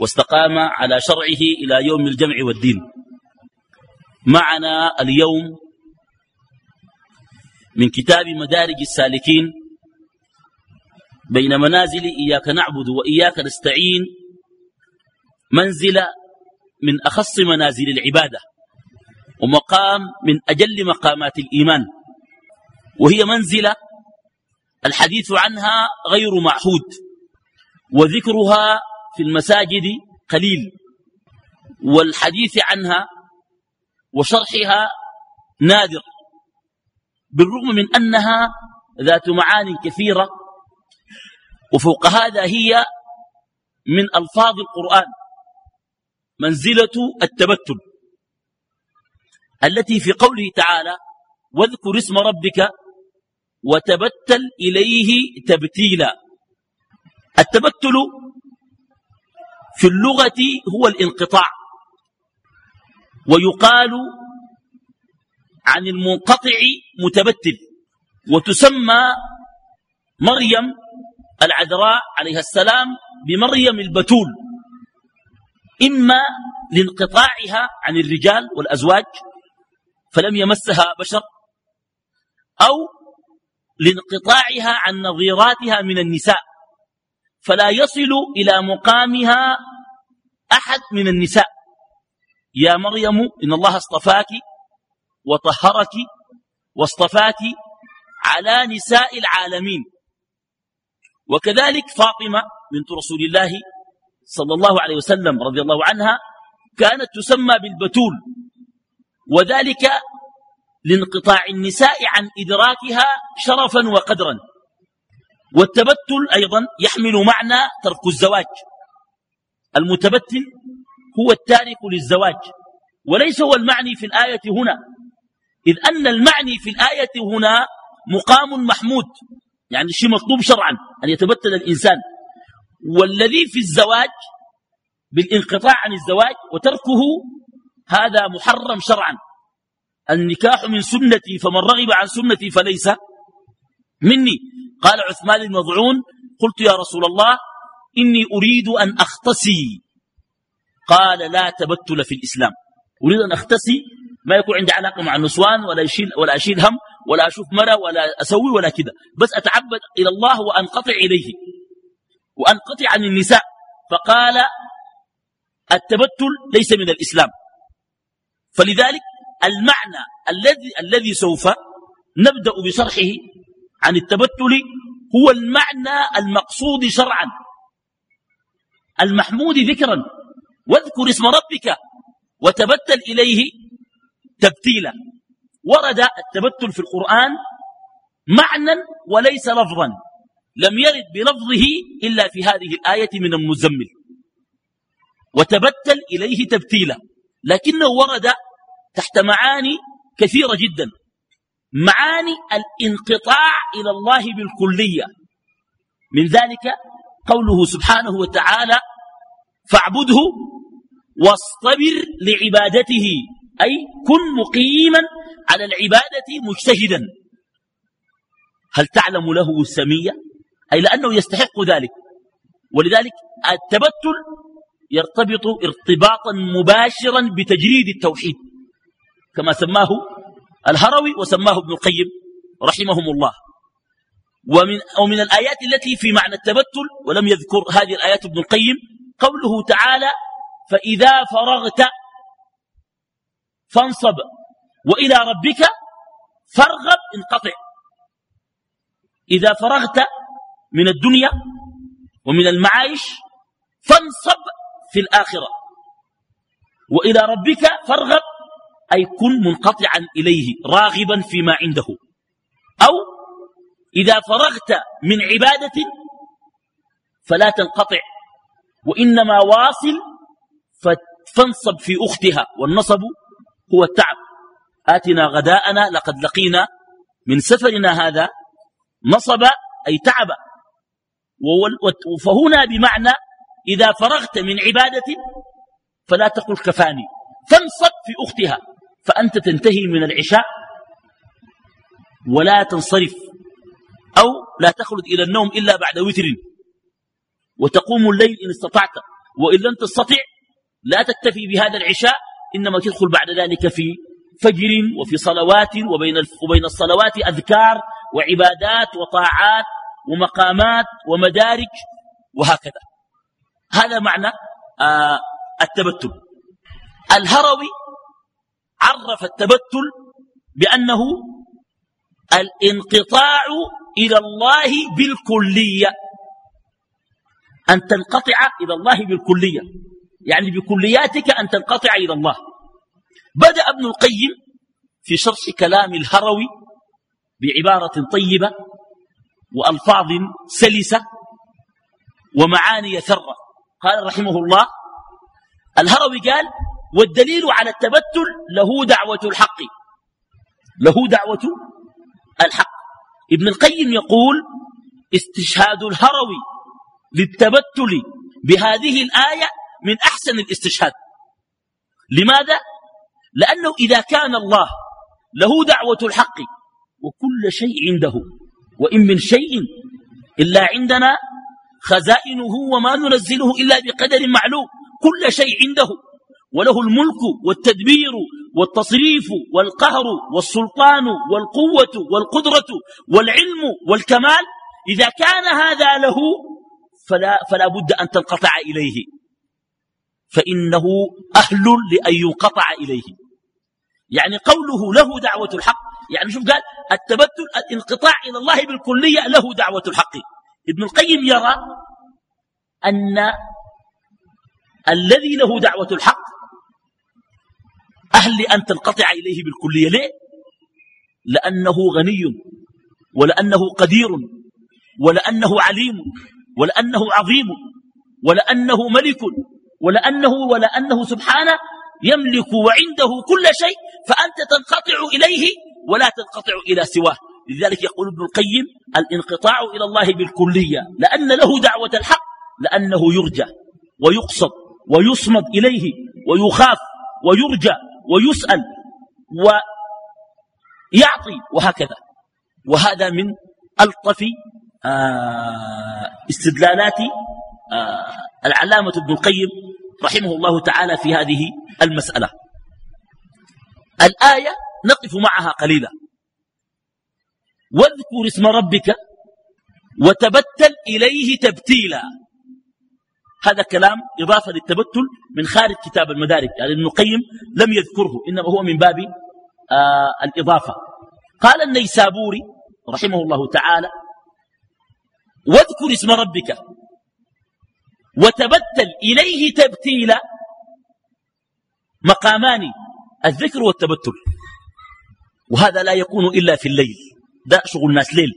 واستقام على شرعه إلى يوم الجمع والدين. معنا اليوم من كتاب مدارج السالكين بين منازل إياك نعبد وإياك نستعين منزل من أخص منازل العبادة ومقام من أجل مقامات الإيمان وهي منزلة الحديث عنها غير معهود وذكرها في المساجد قليل والحديث عنها وشرحها نادر بالرغم من أنها ذات معاني كثيرة وفوق هذا هي من ألفاظ القرآن منزلة التبتل التي في قوله تعالى واذكر اسم ربك وتبتل إليه تبتيلا التبتل في اللغة هو الانقطاع. ويقال عن المنقطع متبتل وتسمى مريم العذراء عليها السلام بمريم البتول إما لانقطاعها عن الرجال والأزواج فلم يمسها بشر أو لانقطاعها عن نظيراتها من النساء. فلا يصل إلى مقامها أحد من النساء. يا مريم إن الله اصطفاك وطهرك واصطفاك على نساء العالمين. وكذلك فاطمة بنت رسول الله صلى الله عليه وسلم رضي الله عنها كانت تسمى بالبتول وذلك لانقطاع النساء عن إدراكها شرفا وقدرا. والتبتل أيضا يحمل معنى ترك الزواج. المتبتل هو التارك للزواج وليس هو المعني في الآية هنا. إذ أن المعني في الآية هنا مقام محمود يعني شيء مطلوب شرعا أن يتبتل الإنسان. والذي في الزواج بالانقطاع عن الزواج وتركه هذا محرم شرعا. النكاح من سنتي فمن رغب عن سنتي فليس مني. قال عثمان المضعون قلت يا رسول الله إني أريد أن أختصي. قال لا تبتل في الإسلام. أريد أن أختصي ما يكون عندي علاقة مع النسوان ولا أشيل, ولا أشيل هم ولا أشوف مرة ولا أسوي ولا كذا بس أتعبد إلى الله وأنقطع إليه. وأنقطع عن النساء. فقال التبتل ليس من الإسلام. فلذلك المعنى الذي الذي سوف نبدأ بشرحه عن التبتل هو المعنى المقصود شرعا. المحمود ذكرا. واذكر اسم ربك وتبتل إليه تبتيلا. ورد التبتل في القرآن معنى وليس لفظا. لم يرد بلفظه إلا في هذه الآية من المزمل. وتبتل إليه تبتيلا. لكنه ورد تحت معاني كثيرة جدا. معاني الانقطاع إلى الله بالكلية. من ذلك قوله سبحانه وتعالى فاعبده واصطبر لعبادته. أي كن مقيما على العبادة مجتهدا. هل تعلم له السمية أي لأنه يستحق ذلك. ولذلك التبتل يرتبط ارتباطا مباشرا بتجريد التوحيد. كما سماه الهروي وسماه ابن القيم رحمهم الله. ومن, ومن الآيات التي في معنى التبتل ولم يذكر هذه الآيات ابن القيم قوله تعالى فإذا فرغت فانصب وإلى ربك فارغب انقطع. إذا فرغت من الدنيا ومن المعايش فانصب في الآخرة وإلى ربك فارغب أي كن منقطعا إليه راغبا فيما عنده. أو إذا فرغت من عبادة فلا تنقطع وإنما واصل فانصب في أختها والنصب هو التعب. آتنا غداءنا لقد لقينا من سفرنا هذا نصب أي تعب. فهنا بمعنى إذا فرغت من عبادة فلا تقل كفاني. فانصب في أختها. فأنت تنتهي من العشاء ولا تنصرف أو لا تخلد إلى النوم إلا بعد وتر وتقوم الليل إن استطعت وإن لم تستطع لا تكتفي بهذا العشاء إنما تدخل بعد ذلك في فجر وفي صلوات وبين وبين الصلوات أذكار وعبادات وطاعات ومقامات ومدارج وهكذا. هذا معنى آه التبتل الهروي عرف التبتل بأنه الانقطاع إلى الله بالكلية أن تنقطع إلى الله بالكلية. يعني بكلياتك أن تنقطع إلى الله. بدأ ابن القيم في شرح كلام الهروي بعبارة طيبة وألفاظ سلسة ومعاني ثرة. قال رحمه الله الهروي قال والدليل على التبتل له دعوة الحق. له دعوة الحق. ابن القيم يقول استشهاد الهروي للتبتل بهذه الآية من أحسن الاستشهاد. لماذا؟ لأنه إذا كان الله له دعوة الحق وكل شيء عنده وإن من شيء إلا عندنا خزائنه وما ننزله إلا بقدر معلوم كل شيء عنده. وله الملك والتدبير والتصريف والقهر والسلطان والقوة والقدرة والعلم والكمال. إذا كان هذا له فلا, فلا بد أن تنقطع إليه. فإنه أهل لأن ينقطع إليه. يعني قوله له دعوة الحق يعني شوف قال التبتل الانقطاع إلى الله بالكلية له دعوة الحق. ابن القيم يرى أن الذي له دعوة الحق أهل أن تنقطع إليه بالكلية ليه؟ لأنه غني ولأنه قدير ولأنه عليم ولأنه عظيم ولأنه ملك ولأنه ولأنه سبحانه يملك وعنده كل شيء فأنت تنقطع إليه ولا تنقطع إلى سواه لذلك يقول ابن القيم الانقطاع إلى الله بالكلية لأن له دعوة الحق لأنه يرجى ويقصد ويصمد إليه ويخاف ويرجى ويسأل ويعطي وهكذا. وهذا من ألطف آه، استدلالات آه، العلامة ابن القيم رحمه الله تعالى في هذه المسألة. الآية نقف معها قليلا. واذكر اسم ربك وتبتل إليه تبتيلا. هذا كلام إضافة للتبتل من خارج كتاب المدارك. يعني ابن القيم لم يذكره إنما هو من باب آه الإضافة. قال النيسابوري رحمه الله تعالى واذكر اسم ربك وتبتل إليه تبتيلا مقامان الذكر والتبتل. وهذا لا يكون إلا في الليل. ده شغل الناس ليل.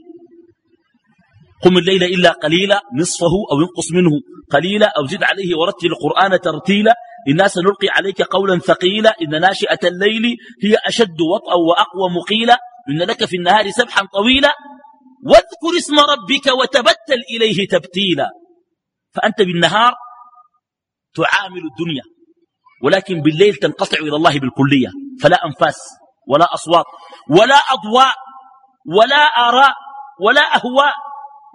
قم الليل إلا قليلا نصفه أو ينقص منه قليلا أو زد عليه ورتل القرآن ترتيلا إنا سنلقي عليك قولا ثقيلا إن ناشئة الليل هي أشد وطأ وأقوى مقيلا إن لك في النهار سبحا طويلا واذكر اسم ربك وتبتل إليه تبتيلا فأنت بالنهار تعامل الدنيا ولكن بالليل تنقطع إلى الله بالكلية فلا أنفاس ولا أصوات ولا أضواء ولا آراء ولا أهواء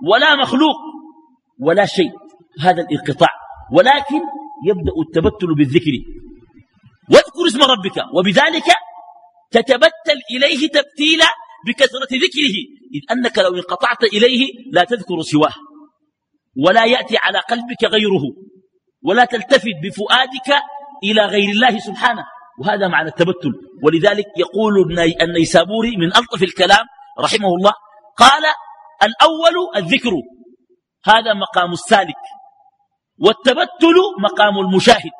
ولا مخلوق ولا شيء. هذا الانقطاع. ولكن يبدأ التبتل بالذكر. واذكر اسم ربك. وبذلك تتبتل إليه تبتيلا بكثرة ذكره. إذ أنك لو انقطعت إليه لا تذكر سواه. ولا يأتي على قلبك غيره. ولا تلتفت بفؤادك إلى غير الله سبحانه. وهذا معنى التبتل. ولذلك يقول النيسابوري من ألطف الكلام رحمه الله قال الأول الذكر. هذا مقام السالك. والتبتل مقام المشاهد.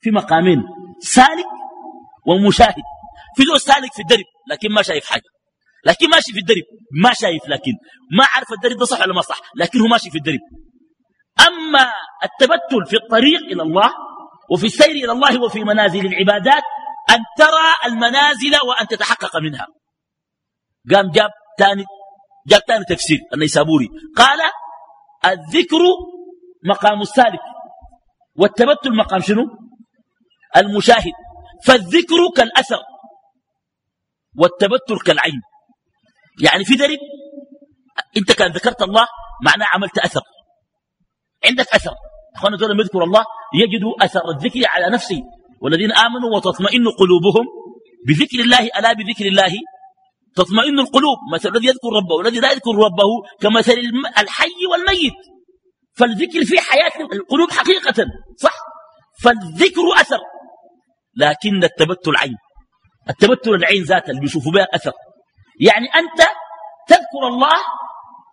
في مقامين سالك ومشاهد. في ذو سالك في الدرب لكن ما شايف حاجة. لكن ماشي في الدرب ما شايف لكن ما عارف الدرب ده صح ولا ما صح لكن هو ماشي في الدرب. أما التبتل في الطريق إلى الله وفي السير إلى الله وفي منازل العبادات أن ترى المنازل وأن تتحقق منها. قام جاب ثاني جاب ثاني تفسير النيسابوري. قال الذكر مقام السالك. والتبتل مقام شنو؟ المشاهد. فالذكر كالأثر والتبتل كالعين. يعني في درب انت كان ذكرت الله معناه عملت أثر. عندك أثر. أخوانا دول يذكر الله يجدوا أثر الذكر على نفسه. والذين آمنوا وتطمئن قلوبهم بذكر الله ألا بذكر الله؟ تطمئن القلوب مثل الذي يذكر ربه والذي لا يذكر ربه كمثل الحي والميت. فالذكر في حياة القلوب حقيقة صح؟ فالذكر أثر. لكن التبتل عين. التبتل العين ذات اللي بيشوفوا بها أثر. يعني أنت تذكر الله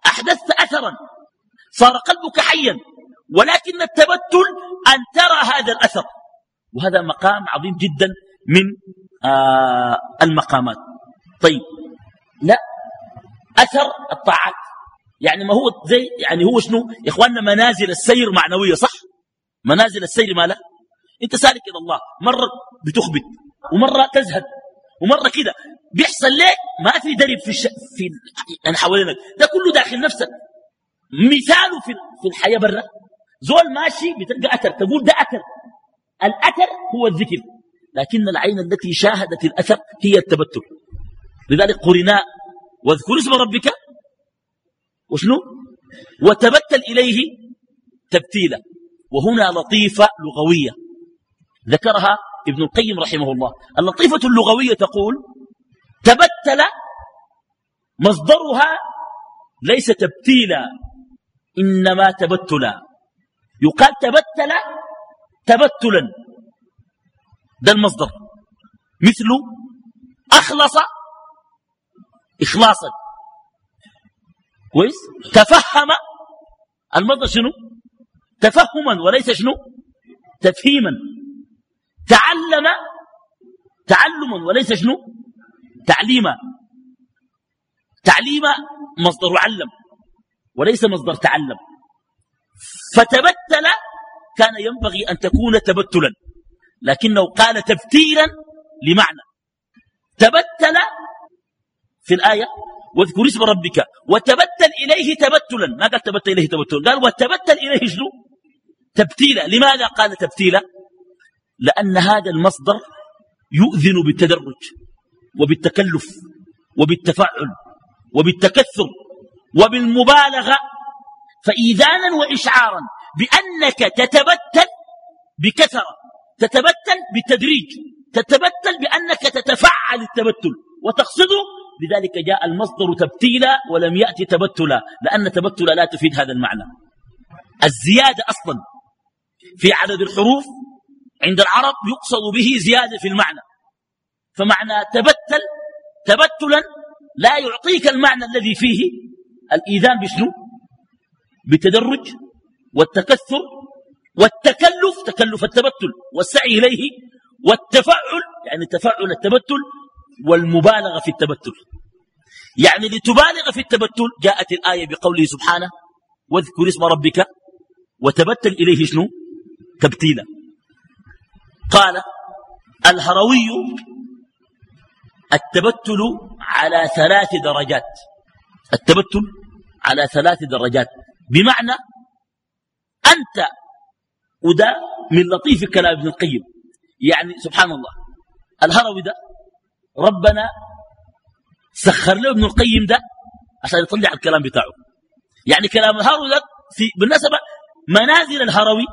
أحدثت أثرا صار قلبك حيا ولكن التبتل أن ترى هذا الأثر. وهذا مقام عظيم جدا من آه المقامات. طيب. لا. أثر الطاعات. يعني ما هو زي يعني هو شنو؟ يا إخواننا منازل السير معنوية صح؟ منازل السير ما لا؟ أنت سالك إلى الله مرة بتخبت ومرة تزهد ومرة كده. بيحصل لك ما في درب في الش... في يعني حوالينك. ده كله داخل نفسك. مثاله في في الحياة برا. زول ماشي بتلقى أثر. تقول ده أثر. الأثر هو الذكر. لكن العين التي شاهدت الأثر هي التبتل. لذلك قرناء واذكر اسم ربك. وشنو؟ وتبتل إليه تبتيلا. وهنا لطيفة لغوية. ذكرها ابن القيم رحمه الله. اللطيفة اللغوية تقول تبتل مصدرها ليس تبتيلا إنما تبتلا. يقال تبتل تبتلا. ده المصدر. مثل أخلص إخلاصا. كويس؟ تفهم. المصدر شنو؟ تفهما وليس شنو؟ تفهيما. تعلم. تعلما وليس شنو؟ تعليما تعليم مصدر علم وليس مصدر تعلم. فتبتل. كان ينبغي أن تكون تبتلا. لكنه قال تبتيلا لمعنى. تبتل. في الآية واذكر اسم ربك وتبتل إليه تبتلا. ما قال تبتل إليه تبتلا قال وتبتل إليه شنو؟ تبتيلا. لماذا قال تبتيلا؟ لأن هذا المصدر يؤذن بالتدرج وبالتكلف وبالتفعل وبالتكثر وبالمبالغة. فإيذانا وإشعارا بأنك تتبتل بكثرة تتبتل بالتدريج تتبتل بأنك تتفعل التبتل وتقصده لذلك جاء المصدر تبتيلا ولم يأتي تبتلا لأن تبتلا لا تفيد هذا المعنى. الزيادة أصلا في عدد الحروف عند العرب يقصد به زيادة في المعنى. فمعنى تبتل تبتلا لا يعطيك المعنى الذي فيه الإيذان بشنو؟ بالتدرج والتكثر والتكلف تكلف التبتل والسعي إليه والتفعل يعني تفعل التبتل والمبالغة في التبتل. يعني لتبالغ في التبتل جاءت الآية بقوله سبحانه واذكر اسم ربك وتبتل إليه شنو؟ تبتيلا. قال الهروي التبتل على ثلاث درجات. التبتل على ثلاث درجات. بمعنى أنت وده من لطيف كلام ابن القيم. يعني سبحان الله الهروي ده ربنا سخر له ابن القيم ده عشان يطلع الكلام بتاعه. يعني كلام الهروي ده في بالنسبة منازل الهروي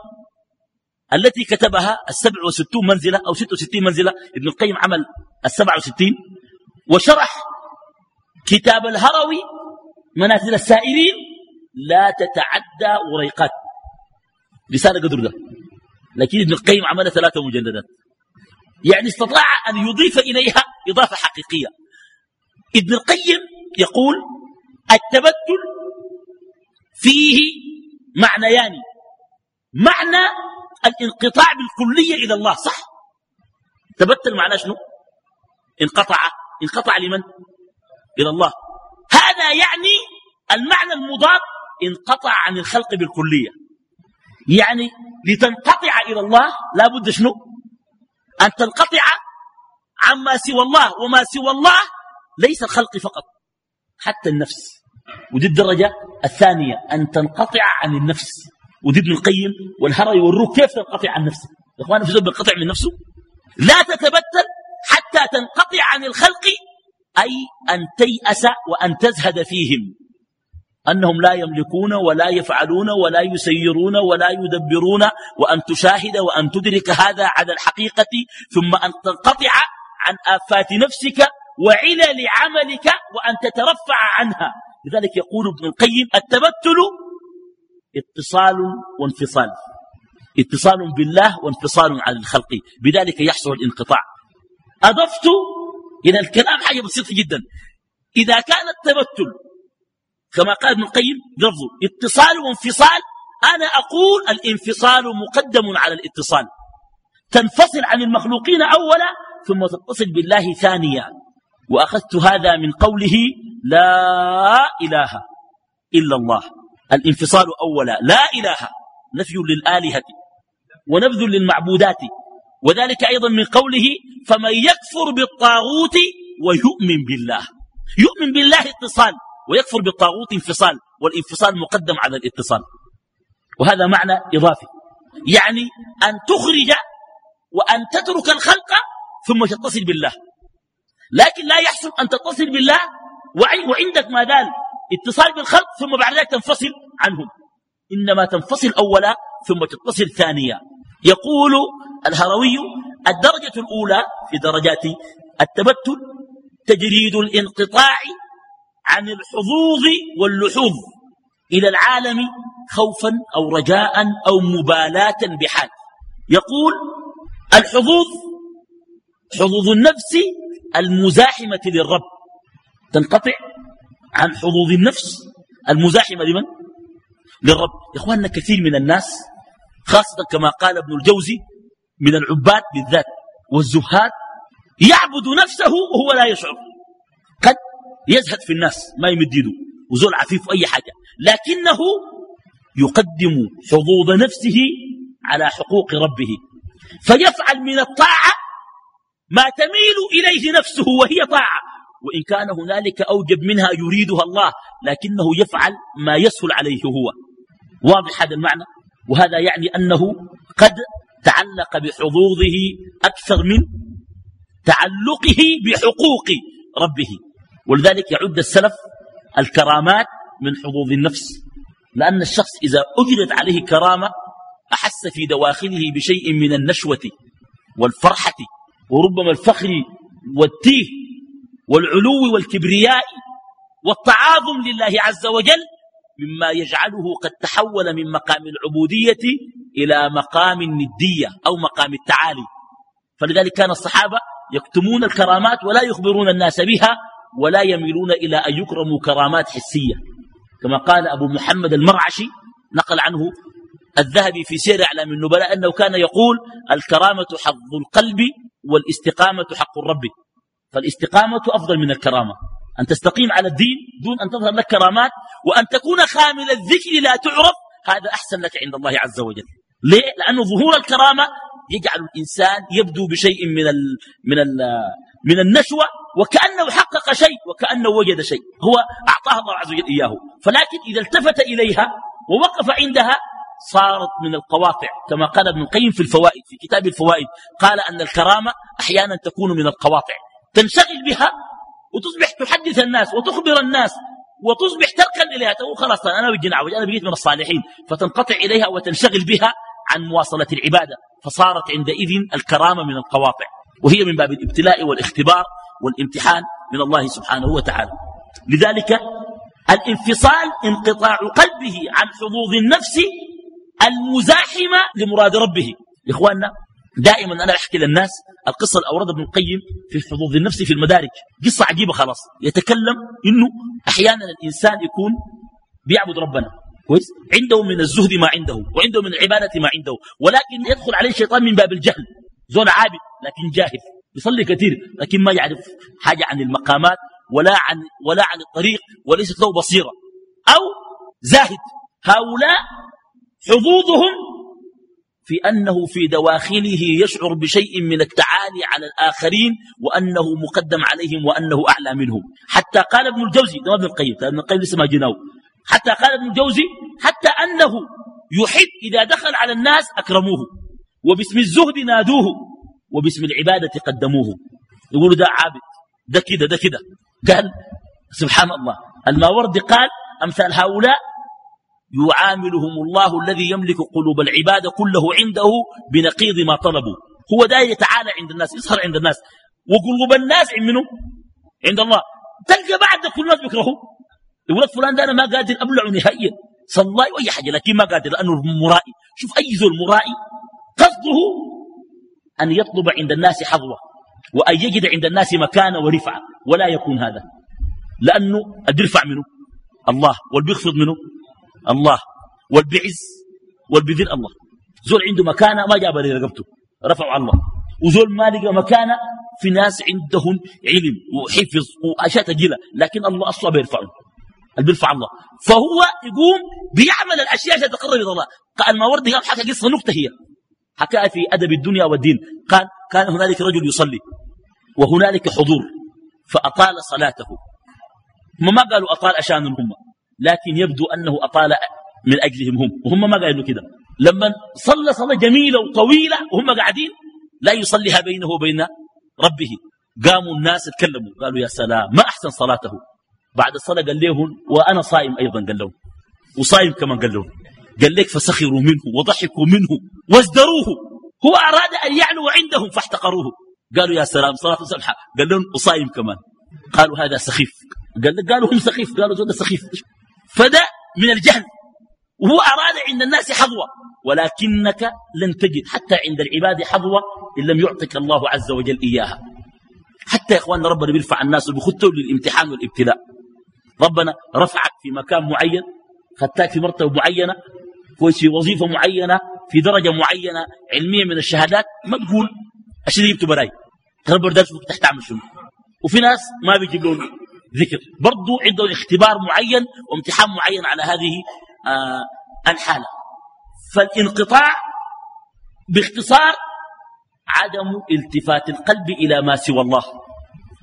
التي كتبها السبع وستون منزلة أو ست وستين منزلة ابن القيم عمل السبع وستين وشرح كتاب الهروي منازل السائرين لا تتعدى وريقات. رسالة قدر ده. لكن ابن القيم عمل ثلاثة مجلدات يعني استطاع أن يضيف إليها إضافة حقيقية. ابن القيم يقول التبتل فيه معنيان. معنى الانقطاع بالكلية إلى الله صح؟ تبتل معناه شنو؟ انقطع. انقطع لمن؟ إلى الله. هذا يعني المعنى المضاد انقطع عن الخلق بالكلية. يعني لتنقطع إلى الله لا بد شنو؟ أن تنقطع عما سوى الله وما سوى الله ليس الخلق فقط حتى النفس. ودي الدرجة الثانية أن تنقطع عن النفس. ودي ابن القيم والهري والروح كيف تنقطع عن نفسه؟ يا إخوان في زول بينقطع من نفسه؟ لا تتبتل حتى تنقطع عن الخلق أي أن تيأس وأن تزهد فيهم. أنهم لا يملكون ولا يفعلون ولا يسيرون ولا يدبرون وأن تشاهد وأن تدرك هذا على الحقيقة ثم أن تنقطع عن آفات نفسك وعلل عملك وأن تترفع عنها. لذلك يقول ابن القيم التبتل اتصال وانفصال. اتصال بالله وانفصال عن الخلق. بذلك يحصل الانقطاع. أضفت إلى الكلام حاجة بسيطة جدا. إذا كان التبتل كما قال ابن القيم لفظه اتصال وانفصال أنا أقول الانفصال مقدم على الاتصال. تنفصل عن المخلوقين أولا ثم تتصل بالله ثانيا. وأخذت هذا من قوله لا إله إلا الله. الانفصال أولا. لا إله. نفي للآلهة. ونبذ للمعبودات. وذلك أيضا من قوله فمن يكفر بالطاغوت ويؤمن بالله. يؤمن بالله اتصال. ويكفر بالطاغوت انفصال. والانفصال مقدم على الاتصال. وهذا معنى إضافي. يعني أن تخرج وأن تترك الخلق ثم تتصل بالله. لكن لا يحسن أن تتصل بالله وعندك ما دال اتصال بالخلق ثم بعد ذلك تنفصل عنهم. إنما تنفصل أولا ثم تتصل ثانيا. يقول الهروي الدرجة الأولى في درجات التبتل تجريد الانقطاع عن الحظوظ واللحوظ إلى العالم خوفا أو رجاء أو مبالاة بحال. يقول الحظوظ حظوظ النفس المزاحمة للرب. تنقطع عن حظوظ النفس المزاحمة لمن؟ للرب. يا إخواننا كثير من الناس خاصة كما قال ابن الجوزي من العباد بالذات والزهاد يعبد نفسه وهو لا يشعر. قد يزهد في الناس ما يمد يده وزول عفيف أي حاجة لكنه يقدم حظوظ نفسه على حقوق ربه. فيفعل من الطاعة ما تميل إليه نفسه وهي طاعة. وإن كان هنالك أوجب منها يريدها الله لكنه يفعل ما يسهل عليه هو. واضح هذا المعنى؟ وهذا يعني أنه قد تعلق بحظوظه أكثر من تعلقه بحقوق ربه. ولذلك يعد السلف الكرامات من حظوظ النفس. لأن الشخص إذا أجرت عليه كرامة أحس في دواخله بشيء من النشوة والفرحة وربما الفخر والتيه والعلو والكبرياء والتعاظم لله عز وجل مما يجعله قد تحول من مقام العبودية إلى مقام الندية أو مقام التعالي. فلذلك كان الصحابة يكتمون الكرامات ولا يخبرون الناس بها ولا يميلون إلى أن يكرموا كرامات حسية. كما قال أبو محمد المرعشي نقل عنه الذهبي في سير أعلام النبلاء أنه كان يقول الكرامة حظ القلب والاستقامة حق الرب. فالاستقامة أفضل من الكرامة. أن تستقيم على الدين دون أن تظهر لك كرامات وأن تكون خامل الذكر لا تعرف هذا أحسن لك عند الله عز وجل. ليه؟ لأنه ظهور الكرامة يجعل الإنسان يبدو بشيء من ال من ال من النشوة وكأنه حقق شيء وكأنه وجد شيء. هو أعطاه الله عز وجل إياه. فلكن إذا التفت إليها ووقف عندها صارت من القواطع كما قال ابن القيم في الفوائد في كتاب الفوائد قال أن الكرامة أحيانا تكون من القواطع. تنشغل بها وتصبح تحدث الناس وتخبر الناس وتصبح تركن إليها. تقول خلاص أنا بجي نعوج أنا بقيت من الصالحين. فتنقطع إليها وتنشغل بها عن مواصلة العبادة. فصارت عندئذ الكرامة من القواطع. وهي من باب الابتلاء والاختبار والامتحان من الله سبحانه وتعالى. لذلك الانفصال انقطاع قلبه عن حظوظ النفس المزاحمة لمراد ربه. إخواننا دائما أنا أحكي للناس القصة الأورد ابن القيم في حظوظ النفس في المدارج قصة عجيبة خلاص. يتكلم إنه أحيانا الإنسان يكون بيعبد ربنا. كويس؟ عنده من الزهد ما عنده وعنده من العبادة ما عنده ولكن يدخل عليه الشيطان من باب الجهل. زول عابد لكن جاهل. يصلي كثير لكن ما يعرف حاجة عن المقامات ولا عن ولا عن الطريق وليست له بصيرة. أو زاهد. هؤلاء حظوظهم في أنه في دواخله يشعر بشيء من التعالي على الآخرين وأنه مقدم عليهم وأنه أعلى منهم. حتى قال ابن الجوزي ده ابن القيم ابن القيم لسه ما جناه حتى قال ابن الجوزي حتى أنه يحب إذا دخل على الناس أكرموه وباسم الزهد نادوه وباسم العبادة قدموه. يقولوا ده عابد ده كده ده كده. قال سبحان الله الماوردي قال أمثال هؤلاء يعاملهم الله الذي يملك قلوب العباد كله عنده بنقيض ما طلبوا. هو دا يتعالى عند الناس يظهر عند الناس. وقلوب الناس منه عند الله. تلقى بعد كل الناس بيكرهوا يقول لك فلان ده أنا ما قادر أبلعه نهائيا. صلى اي حاجة لكن ما قادر لأنه مرائي. شوف أي زول مرائي. قصده أن يطلب عند الناس حظوة وأن يجد عند الناس مكانة ورفعة. ولا يكون هذا لأنه بيرفع منه الله والبيخفض منه الله والبعز والبذل الله. زول عنده مكانة ما جاب لي رقبته رفعوا الله. وزول ما لقى مكانة في ناس عندهم علم وحفظ وأشياء ثقيله لكن الله أصلا بيرفعه. اللي بيرفع الله. فهو يقوم بيعمل الأشياء عشان تقرب إلى الله. قال الماوردي قال حكى قصة نكتة هي. حكاها في أدب الدنيا والدين. قال كان هنالك رجل يصلي وهنالك حضور فأطال صلاته. هم ما قالوا أطال اشان هم. لكن يبدو أنه أطال من أجلهم هم وهم ما قالوا كده. لما صلى صلاة جميلة وطويلة وهم قاعدين لا يصليها بينه وبين ربه. قاموا الناس اتكلموا قالوا يا سلام ما أحسن صلاته؟ بعد الصلاة قال لهم وأنا صائم أيضا قال لهم. وصائم كمان قال لهم. قال لك فسخروا منه وضحكوا منه وازدروه. هو أراد أن يعلو عندهم فاحتقروه. قالوا يا سلام صلاة سمحة قال لهم وصائم كمان. قالوا هذا سخيف. قال قالوا هم سخيف. قالوا زود سخيف. فده من الجهل. وهو أراد عند الناس حظوة. ولكنك لن تجد حتى عند العباد حظوة إن لم يعطك الله عز وجل إياها. حتى يا إخواننا ربنا بيرفع الناس وبيخطوا للامتحان والابتلاء. ربنا رفعك في مكان معين خدتك في مرتبة معينة في وظيفة معينة في درجة معينة علمية من الشهادات ما تقول عشان جبت براي ربنا درسك تحت تعمل شنو وفي ناس ما بيجيب لهم. ذكر. برضو عنده اختبار معين وامتحان معين على هذه آه الحالة. فالانقطاع باختصار عدم التفات القلب إلى ما سوى الله.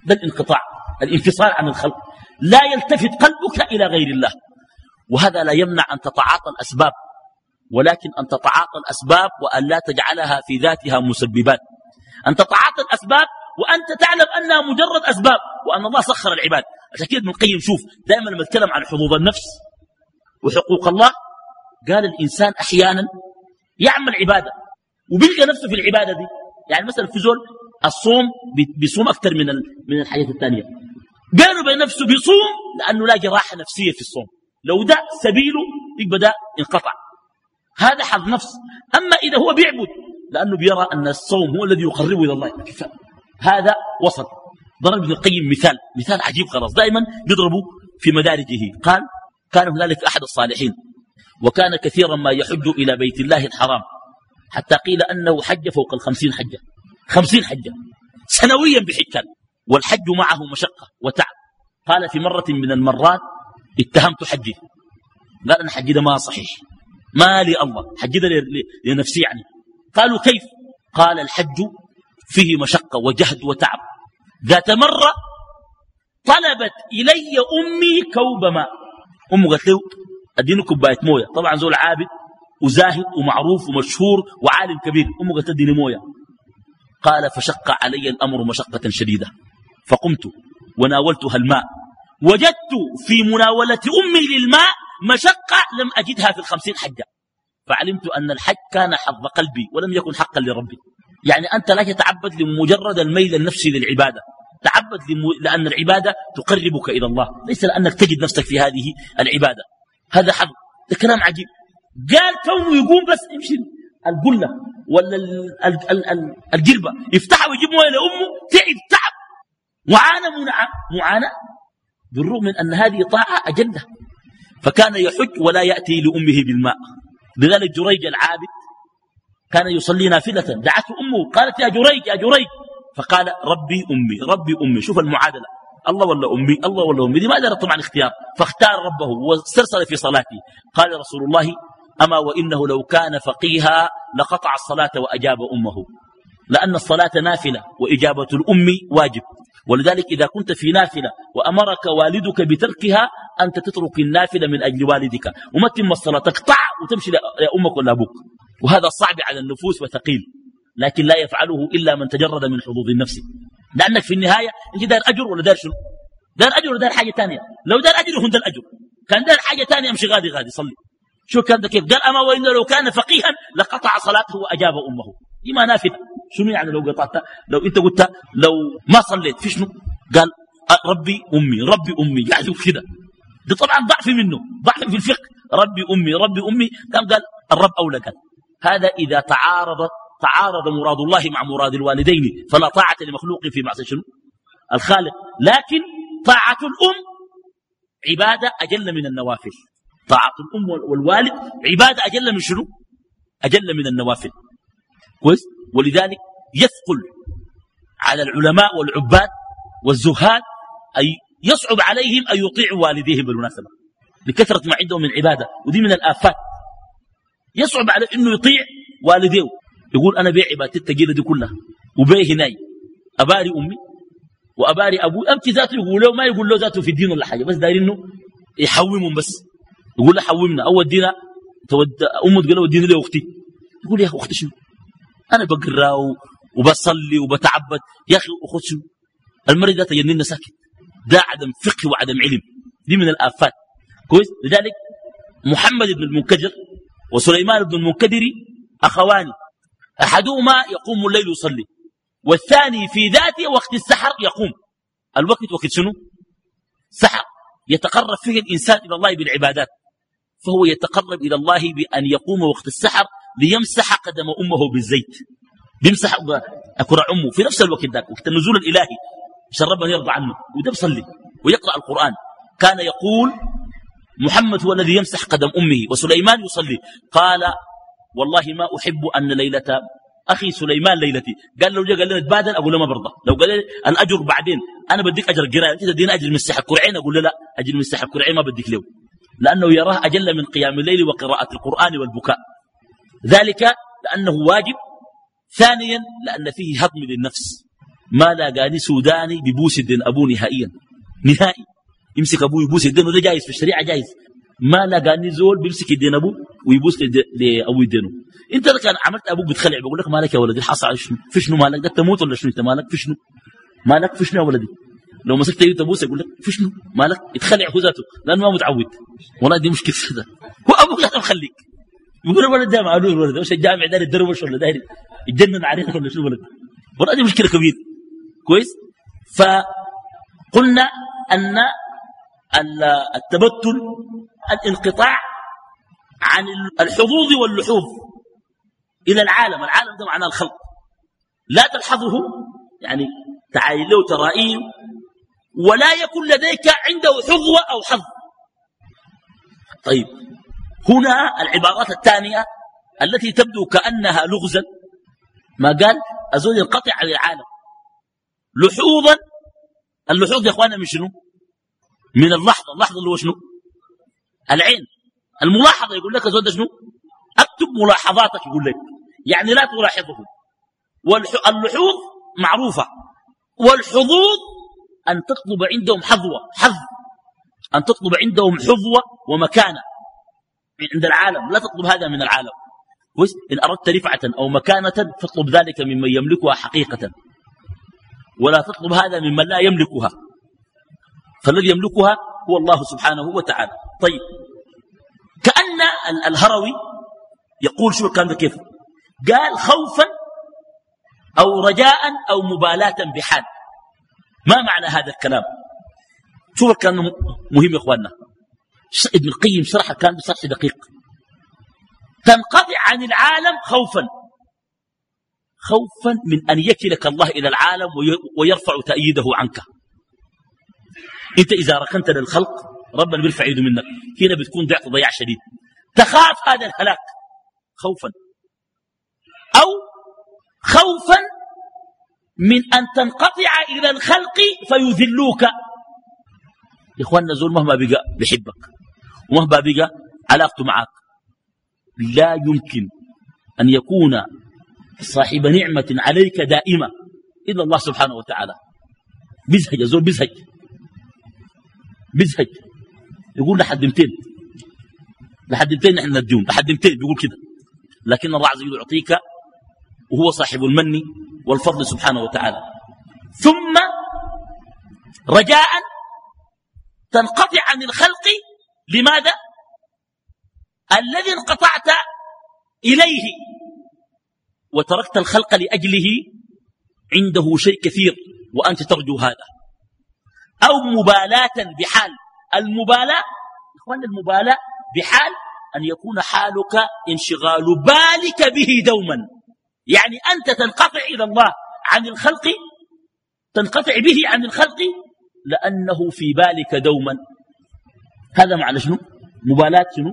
ده الانقطاع الانفصال عن الخلق. لا يلتفت قلبك إلى غير الله. وهذا لا يمنع أن تتعاطى الأسباب ولكن أن تتعاطى الأسباب وأن لا تجعلها في ذاتها مسببات. أن تتعاطى الأسباب وأنت تعلم أنها مجرد أسباب وأن الله سخر العباد. عشان كده ابن القيم شوف دائما لما نتكلم عن حظوظ النفس وحقوق الله قال الإنسان أحيانا يعمل عبادة وبيلقى نفسه في العبادة دي. يعني مثلا في زول الصوم بيصوم أكثر من من الحاجات الثانية. بينه وبين نفسه بيصوم لأنه لاقي راحة نفسية في الصوم. لو ده سبيله يبقى ده انقطع هذا حظ نفس. أما إذا هو بيعبد لأنه بيرى أن الصوم هو الذي يقربه إلى الله. هذا وصل ضرب ابن القيم مثال مثال عجيب خلاص. دائما بيضربوا في مدارجه. قال كان هنالك أحد الصالحين وكان كثيرا ما يحج إلى بيت الله الحرام حتى قيل أنه حج فوق الخمسين حجة خمسين حجة سنويا بحج والحج معه مشقة وتعب. قال في مرة من المرات اتهمت حجي. قال أنا حجي ده ما صحيح ما لي الله حجي ده لنفسي يعني. قالوا كيف؟ قال الحج فيه مشقة وجهد وتعب. ذات مرة طلبت إلي أمي كوب ماء أمه قالت له أديني كوباية موية. طبعا زول عابد وزاهد ومعروف ومشهور وعالم كبير. أمه قالت أديني موية. قال فشق علي الأمر مشقة شديدة. فقمت وناولتها الماء. وجدت في مناولة أمي للماء مشقة لم أجدها في الخمسين حجة. فعلمت أن الحج كان حظ قلبي ولم يكن حقا لربي. يعني أنت لا تتعبد لمجرد الميل النفسي للعبادة. تعبد لأن العبادة تقربك إلى الله. ليس لأنك تجد نفسك في هذه العبادة. هذا حظ. ده كلام عجيب. قال كونه يقوم بس يمشي. القلة ولا الجربة. يفتحها ويجيب موية لأمه. تعب تعب. معاناة معاناة بالرغم من أن هذه طاعة أجلة. فكان يحج ولا يأتي لأمه بالماء. لذلك جريج العابد كان يصلي نافلة. دعته أمه. قالت يا جريج يا جريج. فقال ربي أمي ربي أمي. شوف المعادلة. الله ولا أمي الله ولا أمي. لماذا طبعا اختيار. فاختار ربه واسترسل في صلاته. قال رسول الله أما وإنه لو كان فقيها لقطع الصلاة وأجاب أمه. لأن الصلاة نافلة وإجابة الأم واجب. ولذلك إذا كنت في نافلة وأمرك والدك بتركها أنت تترك النافلة من أجل والدك. وما تتم الصلاة تقطع وتمشي لأمك ولا أبوك. وهذا صعب على النفوس وثقيل لكن لا يفعله إلا من تجرد من حظوظ النفس. لأنك في النهاية أنت دار أجر ولا دار شنو؟ دار أجر ولا دار حاجة ثانية؟ لو دار أجر هم دار أجر. كان دار حاجة ثانية يمشي غادي غادي صلي. شو كان ده كيف قال أما وإنه لو كان فقيها لقطع صلاته وأجاب أمه. دي ما نافذة شنو يعني لو قطعتها؟ لو أنت قلت لو ما صليت في شنو؟ قال ربي أمي ربي أمي يعني كده. ده طبعا ضعف منه ضعف في الفقه. ربي أمي ربي أمي. قام قال الرب أولى قال. هذا إذا تعارضت تعارض مراد الله مع مراد الوالدين فلا طاعة لمخلوق في معصية شنو؟ الخالق. لكن طاعة الأم عبادة أجل من النوافل. طاعة الأم والوالد عبادة أجل من شنو؟ أجل من النوافل. كويس؟ ولذلك يثقل على العلماء والعباد والزهاد أي يصعب عليهم أن يطيعوا والديهم بالمناسبة لكثرة ما عندهم من عبادة ودي من الآفات. يصعب عليه أنه يطيع والديه. يقول أنا بيع عبادتي التقيلة دي كلها وبيه هناي أباري أمي وأباري أبوي أمتي ذاته يقول له ما يقول له ذاته في الدين ولا حاجة بس دايرين إنه يحومهم بس. يقول له حومنا أو ودينا تود أمه تقول له ودينا لي أختي يقول يا أختي شنو؟ أنا بقرا وبصلي وبتعبد. يا أخي أخت شنو؟ المريض ده تجننا ساكت. ده عدم فقه وعدم علم. دي من الآفات. كويس؟ لذلك محمد بن المنكدر وسليمان بن المنكدر أخوان. أحدهما يقوم الليل يصلي والثاني في ذاته وقت السحر يقوم. الوقت وقت شنو؟ سحر. يتقرب فيه الإنسان إلى الله بالعبادات فهو يتقرب إلى الله بأن يقوم وقت السحر ليمسح قدم أمه بالزيت. بيمسح أكرع أمه. في نفس الوقت ذاك وقت النزول الإلهي عشان ربنا يرضى عنه وده بصلي ويقرأ القرآن. كان يقول محمد هو الذي يمسح قدم أمه وسليمان يصلي. قال والله ما أحب أن ليلة أخي سليمان ليلتي. قال لو جاء قال لنا تبادل أقول له ما برضى. لو قال لي الأجر بعدين أنا بديك أجر قراءة أنت تديني أجر من السحر كرعين أقول له لا أجر من السحر كرعين ما بديك له لأنه يراه أجل من قيام الليل وقراءة القرآن والبكاء. ذلك لأنه واجب. ثانيا لأن فيه هضم للنفس. ما لاقاني سوداني ببوس الدين أبوه نهائيا. نهائي. يمسك أبوه يبوس الدين وده جايز في الشريعة جايز. ما لاقاني زول بيمسك الدين أبوه ويبوس لأبوه الدينه إنت كان عملت أبوك بتخلع بقول لك مالك يا ولدي؟ حصل شنو؟ في شنو مالك؟ ده تموت ولا شنو؟ إنت مالك في شنو؟ مالك في شنو يا ولدي؟ لو مسكت يد تبوس يقول لك في شنو؟ مالك؟ يتخلع هو ذاته لأنه ما متعود. والله دي مشكلة هذا هو أبوك لا مخليك يقول الولد ده معلول الولد. وش الجامع داير يتدروش ولا داير يتجنن علينا ولا شنو ولد؟ والله دي مشكلة كبيرة. كويس؟ فقلنا أن التبتل الانقطاع عن الحظوظ واللحوظ إلى العالم. العالم ده معناه الخلق. لا تلحظه يعني تعالي له ترائيه ولا يكن لديك عنده حظوة أو حظ. طيب. هنا العبارات الثانية التي تبدو كأنها لغزا. ما قال؟ أزول ينقطع عن العالم لحوظا اللحوظ يا اخوانا من شنو؟ من اللحظة. اللحظة اللي هو شنو؟ العين الملاحظة يقول لك أزول ده شنو؟ اكتب ملاحظاتك يقول لك. يعني لا تلاحظه واللحوظ معروفة. والحظوظ أن تطلب عندهم حظوة. حظ. أن تطلب عندهم حظوة ومكانة. عند العالم لا تطلب هذا من العالم. إن أردت رفعة أو مكانة فاطلب ذلك ممن يملكها حقيقة. ولا تطلب هذا ممن لا يملكها. فالذي يملكها هو الله سبحانه وتعالى. طيب. كأن الهروي يقول شو ده كيف؟ قال خوفا أو رجاء أو مبالاة بحال. ما معنى هذا الكلام؟ شوف الكلام مهم يا إخواننا؟ ابن القيم شرح الكلام بشرح دقيق. تنقطع عن العالم خوفا. خوفا من أن يكلك الله إلى العالم ويرفع تأييده عنك. أنت إذا ركنت للخلق ربنا بيرفع يده منك. هنا بتكون ضعت ضياع شديد. تخاف هذا الهلاك. خوفا. أو خوفا من أن تنقطع إلى الخلق فيذلوك. إخواننا زول مهما بقى بيحبك ومهما بقى علاقته معك. لا يمكن أن يكون صاحب نعمة عليك دائمة إلا الله سبحانه وتعالى. بزهج يزول بزهج. بزهج. يقول لحد 200 لحد 200 نحن نديهم لحد 200 بيقول كده. لكن الله عز وجل يعطيك وهو صاحب المن والفضل سبحانه وتعالى. ثم رجاء تنقطع عن الخلق لماذا الذي انقطعت إليه وتركت الخلق لأجله عنده شيء كثير وأنت ترجو هذا. أو مبالاة بحال. المبالاة إخوان المبالاة بحال أن يكون حالك انشغال بالك به دوما. يعني أنت تنقطع إلى الله عن الخلق تنقطع به عن الخلق لأنه في بالك دوما. هذا معنى شنو؟ مبالاة شنو؟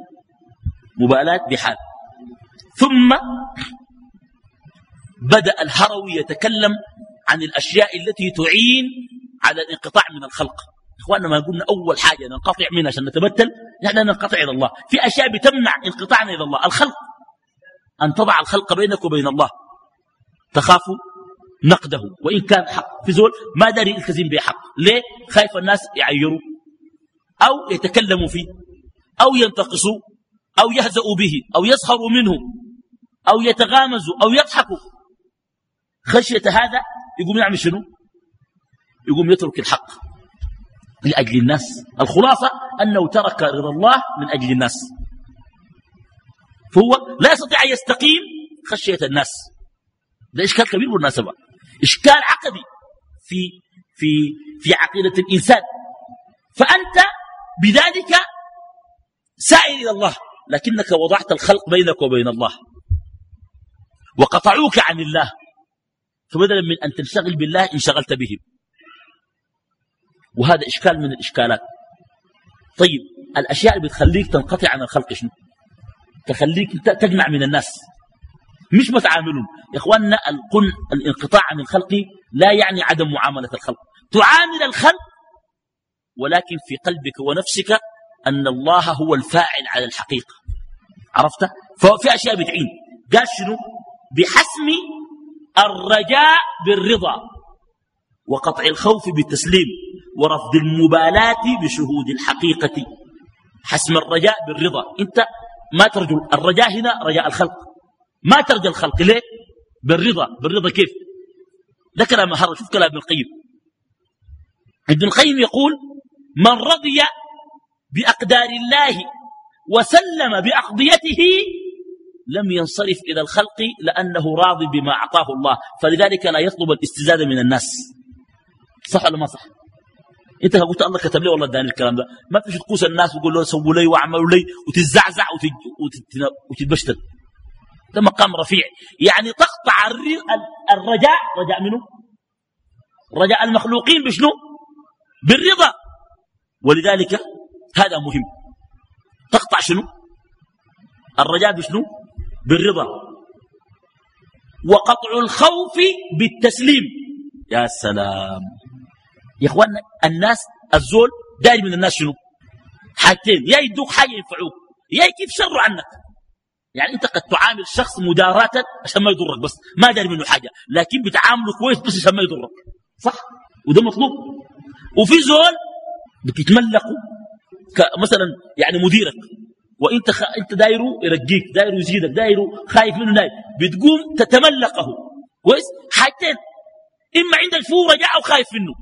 مبالاة بحال. ثم بدأ الهروي يتكلم عن الأشياء التي تعين على الانقطاع من الخلق. إخواننا ما قلنا أول حاجة ننقطع منها عشان نتبتل نحن ننقطع إلى الله. في أشياء بتمنع انقطاعنا إلى الله. الخلق. أن تضع الخلق بينك وبين الله. تخاف نقده. وإن كان حق. في زول ما داري التزم به حق ليه؟ خايف الناس يعيروا. أو يتكلموا فيه أو ينتقصوا أو يهزأوا به أو يسخروا منه أو يتغامزوا أو يضحكوا. خشية هذا يقوم يعمل شنو؟ يقوم يترك الحق لأجل الناس. الخلاصة أنه ترك رضا الله من أجل الناس. فهو لا يستطيع أن يستقيم خشية الناس. ده إشكال كبير بالمناسبة. إشكال عقدي في في في عقيدة الإنسان. فأنت بذلك سائر إلى الله. لكنك وضعت الخلق بينك وبين الله. وقطعوك عن الله. فبدلا من أن تنشغل بالله انشغلت بهم. وهذا إشكال من الإشكالات. طيب الأشياء اللي بتخليك تنقطع عن الخلق شنو؟ تخليك تجمع من الناس. مش بتعاملهم. يا إخواننا القن الانقطاع عن الخلق لا يعني عدم معاملة الخلق. تعامل الخلق ولكن في قلبك ونفسك أن الله هو الفاعل على الحقيقة. عرفت؟ ففي أشياء بتعين قال شنو؟ بحسم الرجاء بالرضا وقطع الخوف بالتسليم ورفض المبالاة بشهود الحقيقة. حسم الرجاء بالرضا. أنت ما ترجو الرجاء هنا رجاء الخلق. ما ترجى الخلق. ليه؟ بالرضا. بالرضا كيف؟ ده كلام هذا شوف كلام ابن القيم. ابن القيم يقول من رضي بأقدار الله وسلم بأقضيته لم ينصرف إلى الخلق لأنه راضي بما أعطاه الله. فلذلك لا يطلب الاستزادة من الناس. صح ولا ما صح؟ أنت قلت الله كتب لي والله اداني الكلام ده. ما فيش تقوس الناس وتقول له سووا لي واعملوا لي وتزعزع وتتبشتل ده مقام رفيع. يعني تقطع الرجاء رجاء منه؟ رجاء المخلوقين بشنو؟ بالرضا. ولذلك هذا مهم. تقطع شنو؟ الرجاء بشنو؟ بالرضا. وقطع الخوف بالتسليم. يا سلام. يا إخوان الناس الزول داير من الناس شنو؟ حاجتين. يا يدوك حاجة ينفعوك يا يكيف شر عنك. يعني أنت قد تعامل شخص مداراة عشان ما يضرك بس ما داري منه حاجة. لكن بتعامله كويس بس عشان ما يضرك. صح؟ وده مطلوب. وفي زول بتتملقوا مثلا يعني مديرك. وإنت خ... إنت دايره يرقيك دايره يزيدك دايره خايف منه نايم. بتقوم تتملقه. كويس؟ حاجتين. إما عندك فيه رجاء أو خايف منه.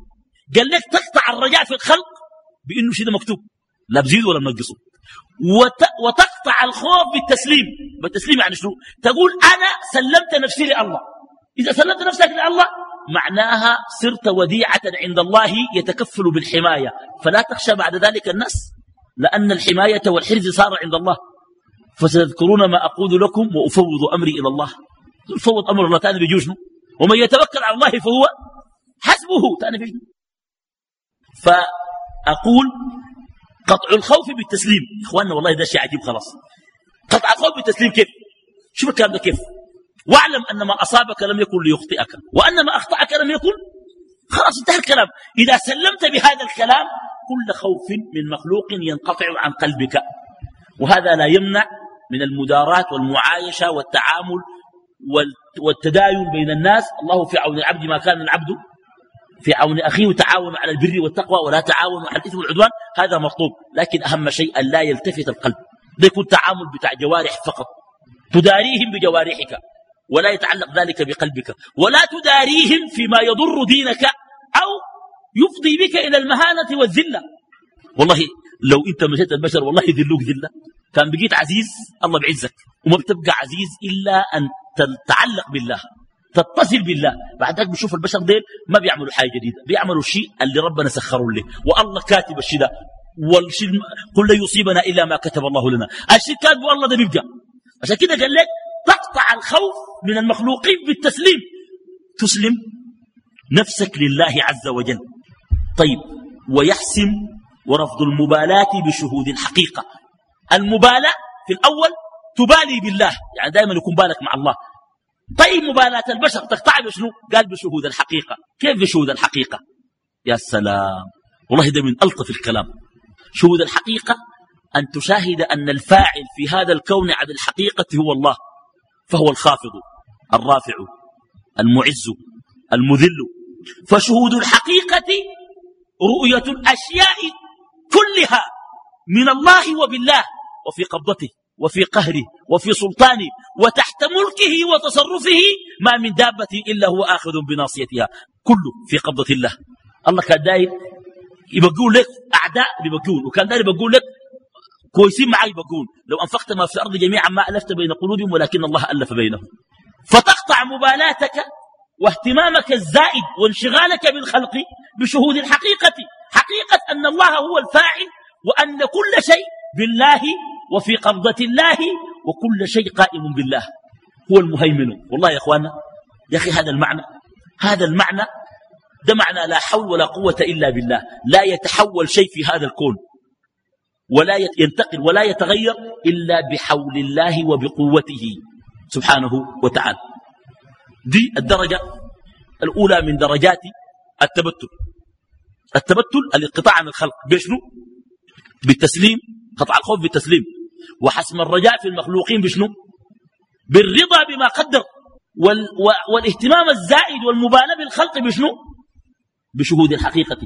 قال لك تقطع الرجاء في الخلق بإنه شيء مكتوب؟ لا بزيد ولا بنقصه. وت... وتقطع الخوف بالتسليم. بالتسليم يعني شنو؟ تقول أنا سلمت نفسي لله. إذا سلمت نفسك لله معناها صرت وديعة عند الله يتكفل بالحماية. فلا تخشى بعد ذلك الناس لأن الحماية والحرز صار عند الله. فستذكرون ما أقول لكم وأفوض أمري إلى الله. فوض أمر الله تعالى بيجوشنه ومن يتوكل على الله فهو حسبه. تعالى بيجوشنه فأقول قطع الخوف بالتسليم. إخواننا والله ده شيء عجيب خلاص. قطع الخوف بالتسليم كيف؟ شوف الكلام ده كيف؟ واعلم أن ما أصابك لم يكن ليخطئك وأن ما أخطأك لم يكن. خلاص انتهى الكلام. إذا سلمت بهذا الكلام كل خوف من مخلوق ينقطع عن قلبك. وهذا لا يمنع من المدارات والمعايشة والتعامل والتداين بين الناس. الله في عون العبد ما كان العبد. في عون أخيه تعاونوا على البر والتقوى ولا تعاونوا على الإثم والعدوان. هذا مطلوب. لكن أهم شيء أن لا يلتفت القلب. ده يكون تعامل بتاع جوارح فقط. تداريهم بجوارحك. ولا يتعلق ذلك بقلبك. ولا تداريهم فيما يضر دينك أو يفضي بك إلى المهانة والذلة. والله لو أنت مشيت البشر والله يذلوك ذلة. كان بقيت عزيز الله بعزك. وما بتبقى عزيز إلا أن تتعلق بالله تتصل بالله. بعد ذلك بشوف البشر ديل ما بيعملوا حاجة جديدة. بيعملوا الشيء اللي ربنا سخروا له. والله كاتب الشيء ده. والشيء قل لا يصيبنا إلا ما كتب الله لنا. الشيء كاتبه الله ده بيبقى. عشان كده قال لك تقطع الخوف من المخلوقين بالتسليم. تسلم نفسك لله عز وجل. طيب ويحسم ورفض المبالاة بشهود الحقيقة. المبالاة في الأول تبالي بالله يعني دائما يكون بالك مع الله. طيب مبالاة البشر تقطع بشنو؟ قال بشهود الحقيقة. كيف بشهود الحقيقة؟ يا سلام والله ده من ألطف الكلام. شهود الحقيقة أن تشاهد أن الفاعل في هذا الكون عن الحقيقة هو الله. فهو الخافض الرافع المعز المذل. فشهود الحقيقة رؤية الأشياء كلها من الله وبالله وفي قبضته وفي قهره وفي سلطانه وتحت ملكه وتصرفه ما من دابة إلا هو آخذ بناصيتها. كله في قبضة الله. الله كان داير يبقون لك أعداء يبقون وكان داير يبقون لك كويسين معي يبقون لو أنفقت ما في الأرض جميعا ما ألفت بين قلوبهم ولكن الله ألف بينهم. فتقطع مبالاتك واهتمامك الزائد وانشغالك بالخلق بشهود الحقيقة. حقيقة أن الله هو الفاعل وأن كل شيء بالله وفي قبضة الله وكل شيء قائم بالله. هو المهيمن. والله يا أخوانا يا أخي هذا المعنى هذا المعنى ده معنى لا حول ولا قوة إلا بالله. لا يتحول شيء في هذا الكون. ولا ينتقل ولا يتغير إلا بحول الله وبقوته سبحانه وتعالى. دي الدرجة الأولى من درجات التبتل. التبتل الانقطاع عن الخلق. بشنو بالتسليم قطع الخوف بالتسليم. وحسم الرجاء في المخلوقين بشنو؟ بالرضا بما قدر. وال والاهتمام الزائد والمبالغه بالخلق بشنو؟ بشهود الحقيقة.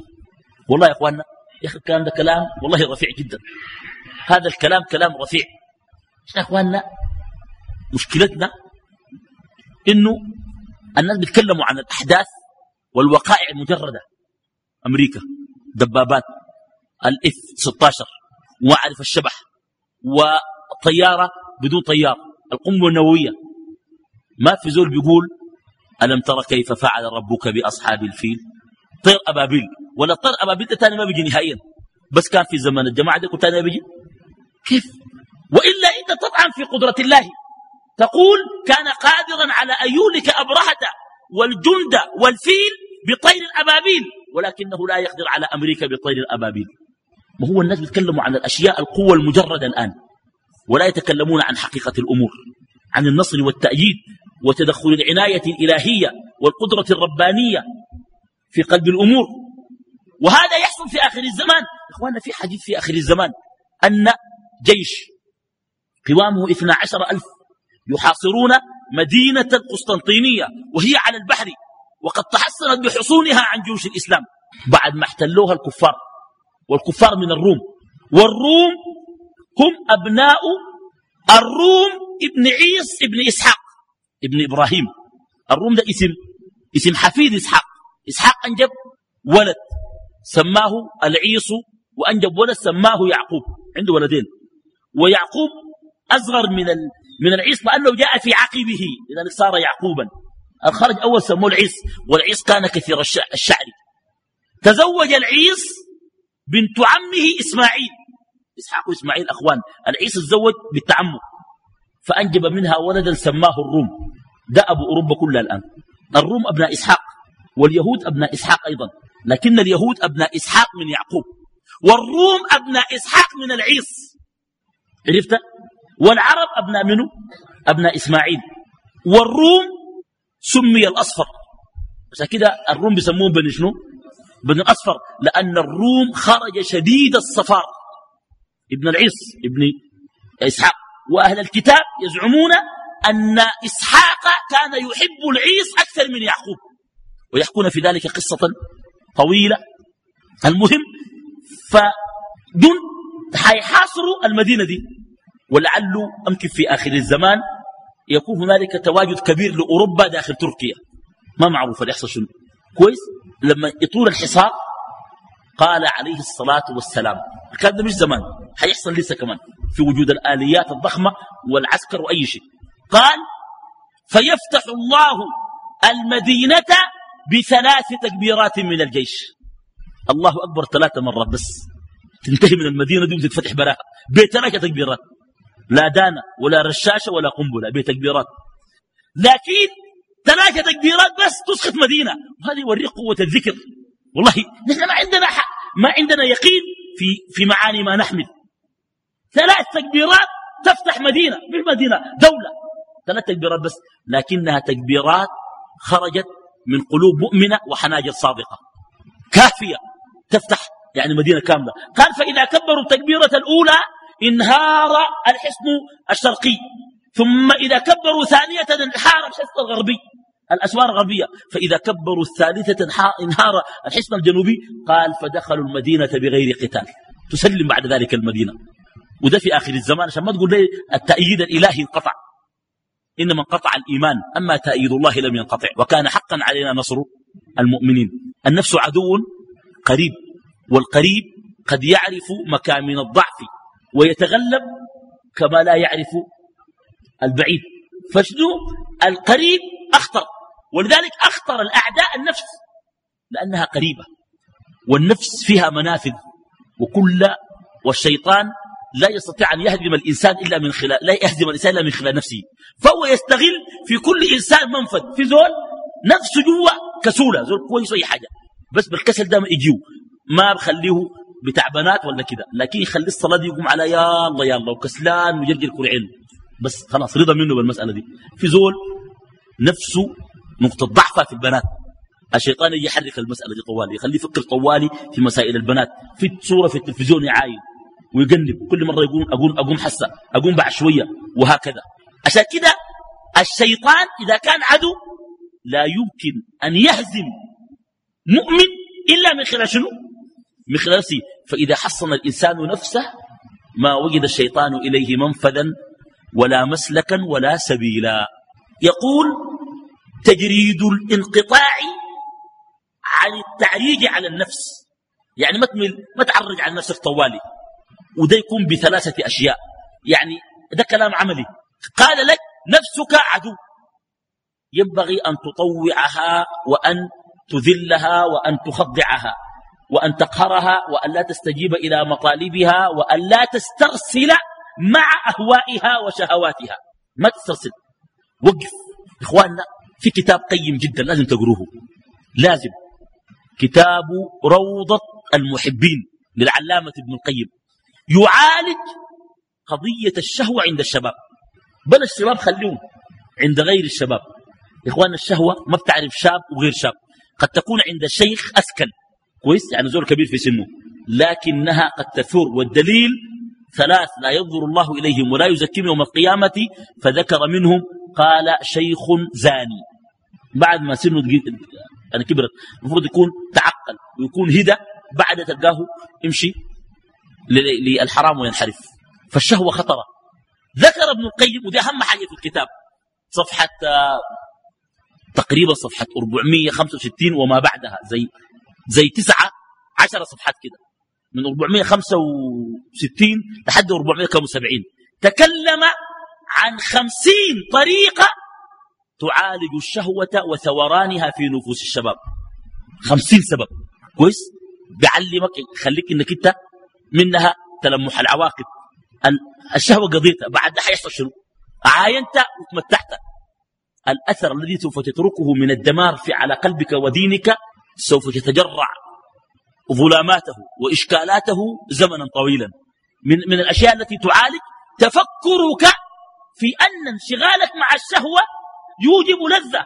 والله يا إخواننا يا أخي الكلام ده كلام والله رفيع جدا. هذا الكلام كلام رفيع. يا إخواننا؟ مشكلتنا إنه الناس بيتكلموا عن الأحداث والوقائع المجردة. أمريكا دبابات الإف 16 واعرف الشبح وطيارة بدون طيار القنبلة النووية. ما في زول بيقول ألم ترى كيف فعل ربك بأصحاب الفيل؟ طير أبابيل. ولا طير أبابيل ده تاني ما بيجي نهائيا. بس كان في زمن الجماعة ده تاني بيجي. كيف؟ وإلا أنت تطعن في قدرة الله. تقول كان قادرا على أن يهلك أبرهة والجند والفيل بطير الأبابيل. ولكنه لا يقدر على أمريكا بطير الأبابيل. ما هو الناس بيتكلموا عن الأشياء القوة المجردة الآن. ولا يتكلمون عن حقيقة الأمور. عن النصر والتأييد وتدخل العناية الإلهية والقدرة الربانية. في قلب الأمور. وهذا يحصل في آخر الزمان. إخواننا في حديث في آخر الزمان أن جيش قوامه اثنا عشر ألف يحاصرون مدينة القسطنطينية وهي على البحر وقد تحصنت بحصونها عن جيوش الإسلام بعد ما احتلوها الكفار والكفار من الروم. والروم هم أبناء الروم ابن عيس ابن إسحاق ابن إبراهيم. الروم ده اسم اسم حفيد إسحاق. إسحاق أنجب ولد سماه العيس وأنجب ولد سماه يعقوب عنده ولدين. ويعقوب أصغر من. من العيس لأنه جاء في عقبه لذلك صار يعقوبا. الخرج أول سموه العيس والعيس كان كثير الشعر. تزوج العيس بنت عمه إسماعيل. إسحاق وإسماعيل أخوان العيسى تزوج بالتعمد فأنجب منها ولدا سماه الروم. ده أبو أوروبا كلها الآن. الروم أبناء إسحاق. واليهود أبناء إسحاق أيضا. لكن اليهود أبناء إسحاق من يعقوب. والروم أبناء إسحاق من العيس. عرفت؟ والعرب أبناء منه أبناء إسماعيل. والروم سمي الأصفر. عشان كده الروم بيسموهم بني شنو؟ بن الأصفر لأن الروم خرج شديد الصفار. ابن العيس ابن إسحاق. وأهل الكتاب يزعمون أن إسحاق كان يحب العيس أكثر من يعقوب. ويحكون في ذلك قصة طويلة. المهم فدون حيحاصروا المدينة دي ولعله أمكن في آخر الزمان يكون هنالك تواجد كبير لأوروبا داخل تركيا. ما معروف يحصل شنو. كويس؟ لما يطول الحصار قال عليه الصلاة والسلام الكلام ده مش زمان حيحصل لسه كمان في وجود الآليات الضخمة والعسكر وأي شيء. قال فيفتح الله المدينة بثلاث تكبيرات من الجيش. الله أكبر ثلاثة مرات بس. تنتهي من المدينة دي وتتفتح براها. بثلاثة تكبيرات. لا دانة ولا رشاشة ولا قنبلة بتكبيرات لكن ثلاثة تكبيرات بس تسقط مدينة. وهذا يوريك قوة الذكر. والله نحن ما عندنا حق ما عندنا يقين في في معاني ما نحمل ثلاث تكبيرات تفتح مدينة. مش مدينة دولة. ثلاث تكبيرات بس. لكنها تكبيرات خرجت من قلوب مؤمنة وحناجر صادقة. كافية. تفتح يعني مدينة كاملة. قال فإذا كبروا التكبيرة الأولى انهار الحصن الشرقي. ثم إذا كبروا ثانية انحار الحصن الغربي. الأسوار الغربية. فإذا كبروا الثالثة انهار الحصن الجنوبي قال فدخلوا المدينة بغير قتال. تسلم بعد ذلك المدينة. وده في آخر الزمان عشان ما تقول لي التأييد الإلهي انقطع. إنما انقطع الإيمان. أما تأييد الله لم ينقطع. وكان حقا علينا نصر المؤمنين. النفس عدو قريب والقريب قد يعرف مكامن الضعف ويتغلب كما لا يعرف البعيد. فشنو القريب أخطر. ولذلك أخطر الأعداء النفس لأنها قريبة. والنفس فيها منافذ. وكل والشيطان لا يستطيع أن يهدم الإنسان إلا من خلال لا يهدم الإنسان إلا من خلال نفسه. فهو يستغل في كل إنسان منفذ. في زول نفسه جوا كسولة. زول كويس أي حاجة. بس بالكسل ده يجيو. ما بخليه بتاع بنات ولا كده. لكن يخلي الصلاة دي يقوم على يا الله يا الله وكسلان ويجرجر كل عين. بس خلاص رضا منه بالمسألة دي. في زول نفسه نقطة ضعفها في البنات. الشيطان يحرك المسألة دي طوالي يخليه يفكر طوالي في مسائل البنات. في صورة في التلفزيون يعاين. ويقلب. كل مرة يقول أقوم, أقوم حسة أقوم بعد شوية وهكذا. عشان كده الشيطان إذا كان عدو لا يمكن أن يهزم مؤمن إلا من خلال شنو؟ من خلال نفسه. فإذا حصن الإنسان نفسه ما وجد الشيطان إليه منفذا ولا مسلكا ولا سبيلا. يقول تجريد الانقطاع عن التعريج على النفس. يعني ما ما تعرج على نفسك طوالي. وده يكون بثلاثة أشياء. يعني ده كلام عملي. قال لك نفسك عدو. ينبغي أن تطوعها وأن تذلها وأن تخضعها وأن تقهرها وأن لا تستجيب إلى مطالبها وأن لا تسترسل مع أهوائها وشهواتها. ما تسترسل. وقف. إخواننا في كتاب قيم جدا لازم تقروه. لازم. كتاب روضة المحبين للعلامة ابن القيم. يعالج قضية الشهوة عند الشباب. بل الشباب خليهم عند غير الشباب. إخوان الشهوة ما بتعرف شاب وغير شاب. قد تكون عند شيخ أسكن. كويس؟ يعني زول كبير في سنه. لكنها قد تثور. والدليل ثلاث لا ينظر الله إليهم ولا يزكيهم يوم القيامة فذكر منهم قال شيخ زاني. بعد ما سنه يعني كبرت المفروض يكون تعقل ويكون هدى. بعد تلقاه يمشي للحرام وينحرف. فالشهوة خطرة. ذكر ابن القيم ودي أهم حاجة في الكتاب صفحة تقريبا صفحة 465 وما بعدها زي زي تسعة عشر صفحات كده. من 465 لحد 470 تكلم عن خمسين طريقة تعالج الشهوة وثورانها في نفوس الشباب. خمسين سبب. كويس؟ بيعلمك يخليك إنك أنت منها تلمح العواقب. الشهوة قضيتها بعد حيحصل شنو؟ عاينت وتمتعت. الأثر الذي سوف تتركه من الدمار في على قلبك ودينك سوف تتجرع. ظلاماته وإشكالاته زمنا طويلا. من, من الأشياء التي تعالج تفكرك في أن انشغالك مع الشهوة يوجب لذة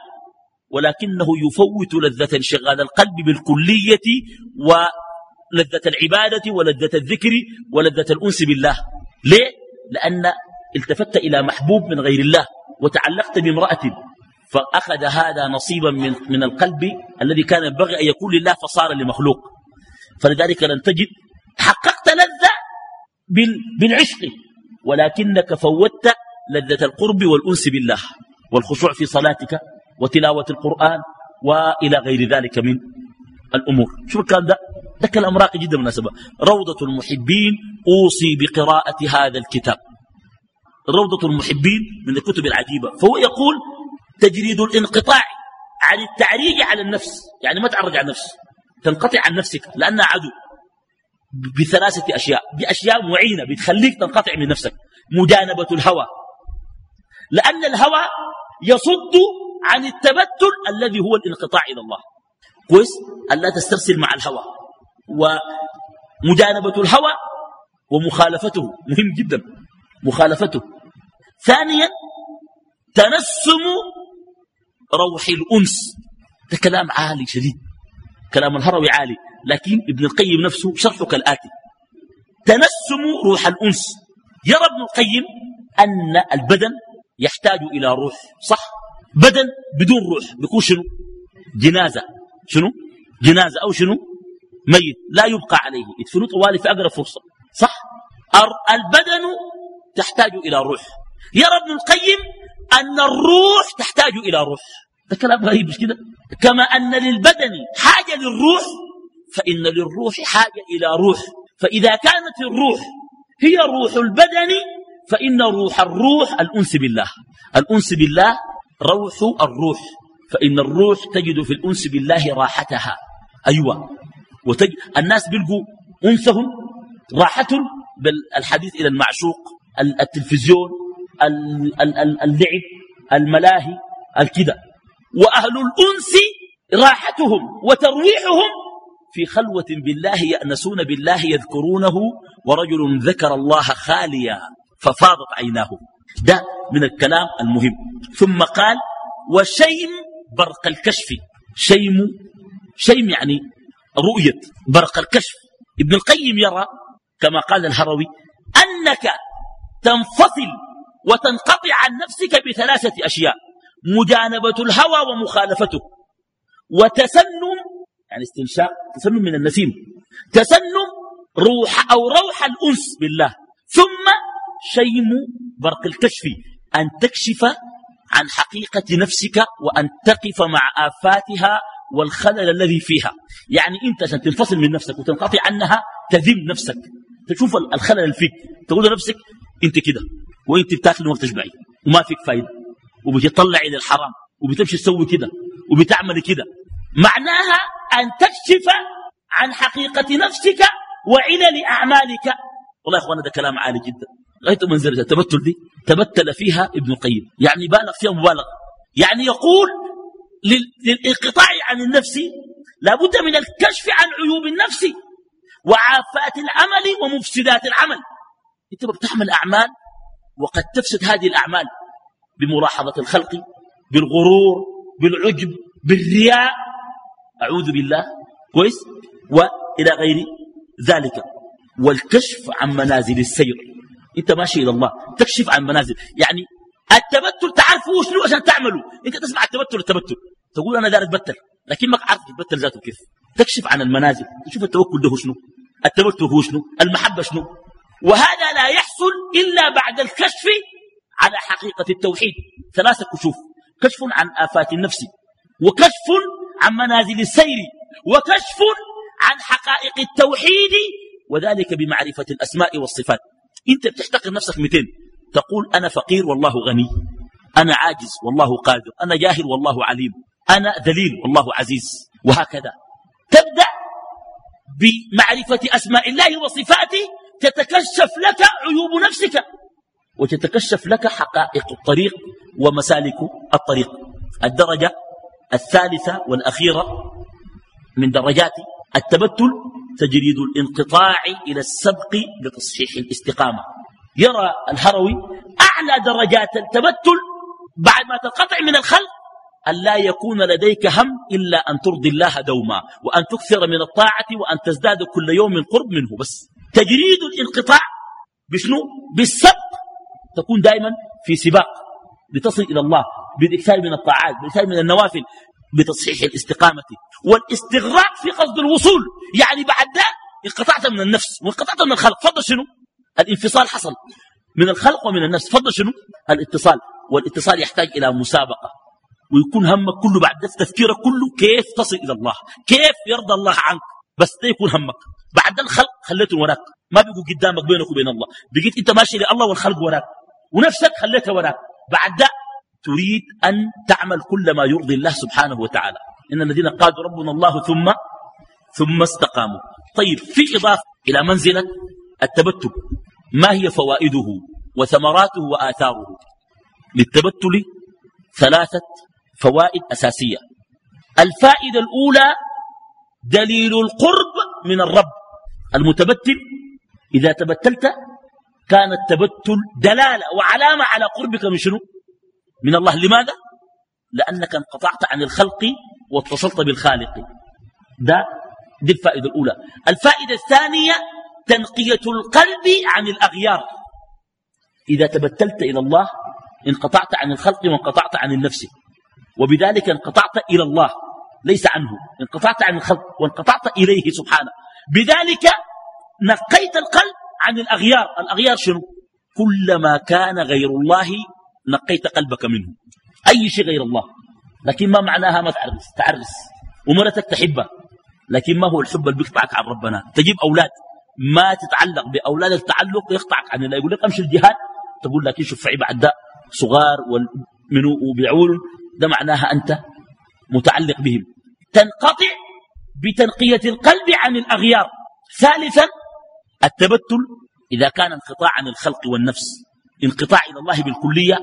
ولكنه يفوت لذة انشغال القلب بالكلية ولذة العبادة ولذة الذكر ولذة الأنس بالله. ليه؟ لأن التفت إلى محبوب من غير الله وتعلقت بامرأة فأخذ هذا نصيبا من, من القلب الذي كان ينبغي أن يكون لله فصار لمخلوق. فلذلك لن تجد حققت لذة بالعشق ولكنك فوتت لذة القرب والأنس بالله. والخشوع في صلاتك وتلاوة القرآن وإلى غير ذلك من الأمور. شو الكلام ده. ده كلام راقي جدا بالمناسبة. روضة المحبين أوصي بقراءة هذا الكتاب. روضة المحبين من الكتب العجيبة. فهو يقول تجريد الانقطاع عن التعريج على النفس. يعني ما تعرج على النفس. تنقطع عن نفسك لأنها عدو. بثلاثة أشياء. بأشياء معينة بتخليك تنقطع من نفسك. مجانبة الهوى. لأن الهوى يصد عن التبتل الذي هو الانقطاع إلى الله. كويس ألا تسترسل مع الهوى ومجانبة الهوى ومخالفته مهم جدا مخالفته. ثانيا تنسم روح الأنس. ده كلام عالي شديد كلام الهروي عالي لكن ابن القيم نفسه شرحه كالآتي. تنسم روح الأنس. يرى ابن القيم أن البدن يحتاج إلى روح صح؟ بدن بدون روح بيكون شنو؟ جنازة. شنو؟ جنازة أو شنو؟ ميت. لا يبقى عليه. يدفنوا طوالي في أقرب فرصة. صح؟ البدن تحتاج إلى روح يرى ابن القيم أن الروح تحتاج إلى روح ده كلام غريب مش كده؟ كما أن للبدن حاجة للروح فإن للروح حاجة إلى روح. فإذا كانت الروح هي روح البدن فإن روح الروح الأنس بالله. الأنس بالله روح الروح. فإن الروح تجد في الأنس بالله راحتها. أيوة. وتج... الناس بيلقوا أنسهم راحة بالحديث إلى المعشوق التلفزيون اللعب الملاهي الكذا وأهل الأنس راحتهم وترويحهم في خلوة بالله يأنسون بالله يذكرونه ورجل ذكر الله خاليا ففاضت عيناه. ده من الكلام المهم. ثم قال وشيم برق الكشف. شيم شيم يعني رؤية برق الكشف. ابن القيم يرى كما قال الهروي أنك تنفصل وتنقطع عن نفسك بثلاثة أشياء مجانبة الهوى ومخالفته. وتسنم يعني استنشاق تسنم من النسيم. تسنم روح أو روح الأنس بالله. ثم شيم برق الكشف أن تكشف عن حقيقة نفسك وأن تقف مع آفاتها والخلل الذي فيها. يعني أنت عشان تنفصل من نفسك وتنقطع عنها تذم نفسك. تشوف الخلل اللي فيك. تقول لنفسك أنت كده. وأنت بتاكل وما بتشبعي. وما فيك فايدة. وبتطلع إلى الحرام. وبتمشي تسوي كده. وبتعمل كده. معناها أن تكشف عن حقيقة نفسك وعلل أعمالك. والله يا أخوانا ده كلام عالي جدا. غاية منزلة التبتل دي تبتل فيها ابن القيم. يعني بالغ فيها مبالغة. يعني يقول للانقطاع عن النفس لابد من الكشف عن عيوب النفس وعافات العمل ومفسدات العمل. أنت بتعمل أعمال وقد تفسد هذه الأعمال بملاحظة الخلق بالغرور بالعجب بالرياء. أعوذ بالله. كويس؟ وإلى غير ذلك. والكشف عن منازل السير. انت ماشي إلى الله تكشف عن منازل يعني التبتل تعرفوا شنو عشان تعملوا انت تسمع التبتل التبتل تقول أنا دار اتبتل لكن ما عارف تتبتل ذاته كيف تكشف عن المنازل تشوف التوكل ده شنو التبتل هو شنو المحبة شنو وهذا لا يحصل إلا بعد الكشف على حقيقة التوحيد ثلاثة كشوف كشف عن آفات النفس وكشف عن منازل السير وكشف عن حقائق التوحيد وذلك بمعرفة الأسماء والصفات. انت بتحتقر نفسك 200 تقول أنا فقير والله غني. أنا عاجز والله قادر. أنا جاهل والله عليم. أنا ذليل والله عزيز. وهكذا. تبدأ بمعرفة أسماء الله وصفاته. تتكشف لك عيوب نفسك. وتتكشف لك حقائق الطريق ومسالك الطريق. الدرجة الثالثة والأخيرة من درجات التبتل تجريد الانقطاع إلى السبق لتصحيح الاستقامة. يرى الهروي أعلى درجات التبتل بعد ما تنقطع من الخلق أن لا يكون لديك هم إلا أن ترضي الله دوما وأن تكثر من الطاعة وأن تزداد كل يوم قرب منه. بس تجريد الانقطاع بشنو؟ بالسبق. تكون دائما في سباق لتصل إلى الله بالإكثار من الطاعات بالإكثار من النوافل. بتصحيح الاستقامة والاستغراق في قصد الوصول. يعني بعد ده انقطعت من النفس وانقطعت من الخلق. فضل شنو؟ الانفصال حصل. من الخلق ومن النفس. فضل شنو؟ الاتصال. والاتصال يحتاج إلى مسابقة. ويكون همك كله بعد تفكيرك كله كيف تصل إلى الله؟ كيف يرضى الله عنك؟ بس ده يكون همك. بعد الخلق خليته وراك. ما بيقول قدامك بينك وبين الله. بقيت أنت ماشي لله والخلق وراك. ونفسك خليتها وراك. بعد ده تريد أن تعمل كل ما يرضي الله سبحانه وتعالى. إن الذين قالوا ربنا الله ثم ثم استقاموا. طيب في إضافة إلى منزلة التبتل. ما هي فوائده وثمراته وآثاره؟ للتبتل ثلاثة فوائد أساسية. الفائدة الأولى دليل القرب من الرب. المتبتل إذا تبتلت كان التبتل دلالة وعلامة على قربك من شنو؟ من الله. لماذا؟ لأنك انقطعت عن الخلق واتصلت بالخالق. ده دي الفائدة الأولى. الفائدة الثانية تنقية القلب عن الأغيار. إذا تبتلت إلى الله انقطعت عن الخلق وانقطعت عن النفس. وبذلك انقطعت إلى الله ليس عنه. انقطعت عن الخلق وانقطعت إليه سبحانه. بذلك نقيت القلب عن الأغيار. الأغيار شنو؟ كلما كان غير الله نقيت قلبك منه. أي شيء غير الله. لكن ما معناها ما تعرس. تعرس. ومرتك تحبها لكن ما هو الحب اللي بيقطعك عن ربنا. تجيب أولاد. ما تتعلق بأولادك تعلق يقطعك عن الله يقول لك أمشي الجهاد. تقول لك شوف فعي بعد ده صغار ومنو وبيعول. ده معناها أنت متعلق بهم. تنقطع بتنقية القلب عن الأغيار. ثالثا التبتل إذا كان انقطاع عن الخلق والنفس. انقطاع إلى الله بالكلية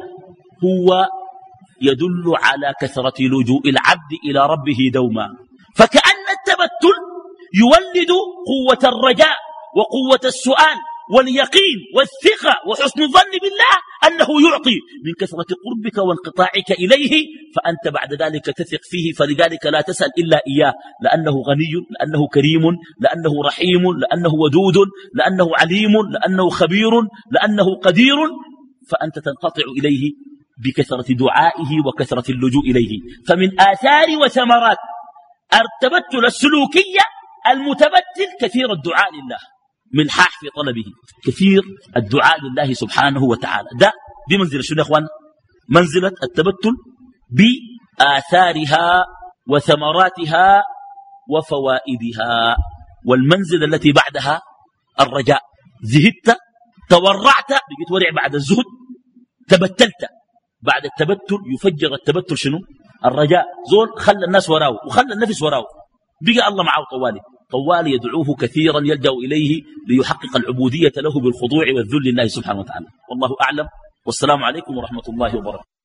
هو يدل على كثرة لجوء العبد إلى ربه دوما. فكأن التبتل يولد قوة الرجاء وقوة السؤال. واليقين والثقة وحسن الظن بالله أنه يعطي. من كثرة قربك وانقطاعك إليه فأنت بعد ذلك تثق فيه فلذلك لا تسأل إلا إياه. لأنه غني لأنه كريم لأنه رحيم لأنه ودود لأنه عليم لأنه خبير لأنه قدير. فأنت تنقطع إليه بكثرة دعائه وكثرة اللجوء إليه. فمن آثار وثمرات التبتل السلوكية المتبتل كثير الدعاء لله. ملحاح في طلبه. كثير الدعاء لله سبحانه وتعالى. ده دي منزلة شنو يا إخوان؟ منزلة التبتل بآثارها وثمراتها وفوائدها. والمنزلة التي بعدها الرجاء. زهدت تورعت بقيت ورع بعد الزهد تبتلت. بعد التبتل يفجر التبتل شنو؟ الرجاء. زول خلى الناس وراه وخلى النفس وراه بقى الله معه طوالي. طوال يدعوه كثيرا يلجأ إليه ليحقق العبودية له بالخضوع والذل لله سبحانه وتعالى. والله أعلم. والسلام عليكم ورحمة الله وبركاته.